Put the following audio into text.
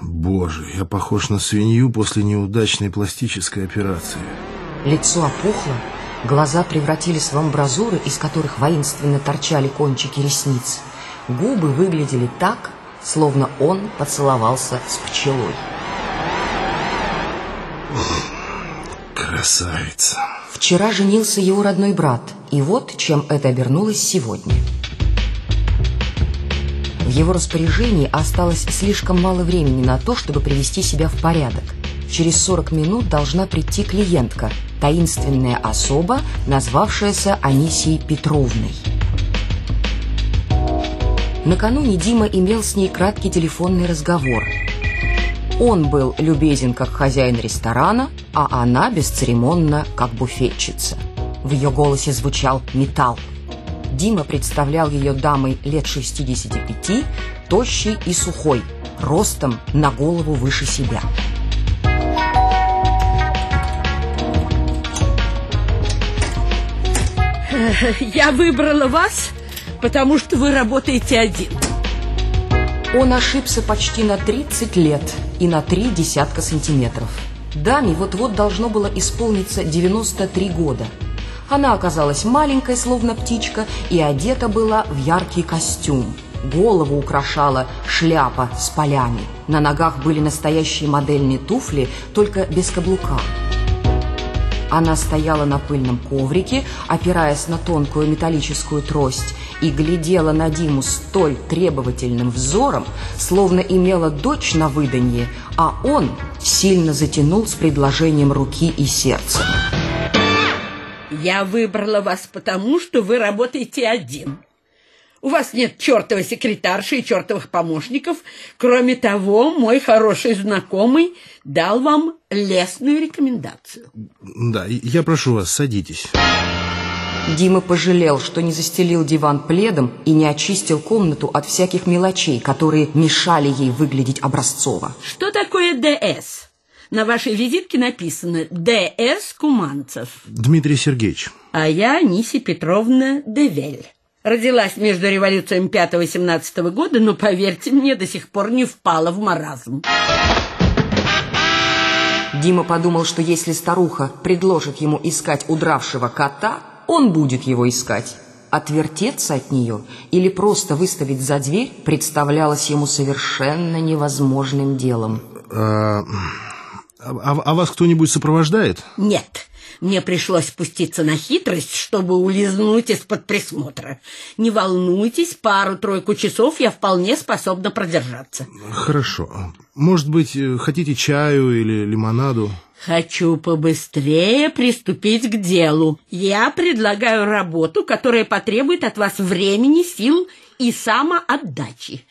Боже, я похож на свинью после неудачной пластической операции. Лицо опухло, глаза превратились в амбразуры, из которых воинственно торчали кончики ресниц. Губы выглядели так, словно он поцеловался с пчелой. Красавица. Вчера женился его родной брат, и вот чем это обернулось сегодня. В его распоряжении осталось слишком мало времени на то, чтобы привести себя в порядок. Через 40 минут должна прийти клиентка, таинственная особа, назвавшаяся Анисией Петровной. Накануне Дима имел с ней краткий телефонный разговор. Он был любезен как хозяин ресторана, а она бесцеремонна как буфетчица. В ее голосе звучал металл. Дима представлял ее дамой лет 65, тощей и сухой, ростом на голову выше себя. Я выбрала вас, потому что вы работаете один. Он ошибся почти на 30 лет и на три десятка сантиметров. Даме вот-вот должно было исполниться 93 года – она оказалась маленькой, словно птичка, и одета была в яркий костюм. Голову украшала шляпа с полями. На ногах были настоящие модельные туфли, только без каблука. Она стояла на пыльном коврике, опираясь на тонкую металлическую трость, и глядела на Диму столь требовательным взором, словно имела дочь на выданье, а он сильно затянул с предложением руки и сердца. Я выбрала вас потому, что вы работаете один. У вас нет чертовой секретарши и чертовых помощников. Кроме того, мой хороший знакомый дал вам лестную рекомендацию. Да, я прошу вас, садитесь. Дима пожалел, что не застелил диван пледом и не очистил комнату от всяких мелочей, которые мешали ей выглядеть образцово. Что такое ДС? На вашей визитке написано «Д.С. Куманцев». Дмитрий Сергеевич. А я Ниси Петровна Девель. Родилась между революциями 5-17 года, но, поверьте мне, до сих пор не впала в маразм. Дима подумал, что если старуха предложит ему искать удравшего кота, он будет его искать. Отвертеться от нее или просто выставить за дверь представлялось ему совершенно невозможным делом. А... А, вас кто-нибудь сопровождает? Нет. Мне пришлось спуститься на хитрость, чтобы улизнуть из-под присмотра. Не волнуйтесь, пару-тройку часов я вполне способна продержаться. Хорошо. Может быть, э, хотите чаю или лимонаду? Хочу побыстрее приступить к делу. Я предлагаю работу, которая потребует от вас времени, сил и самоотдачи.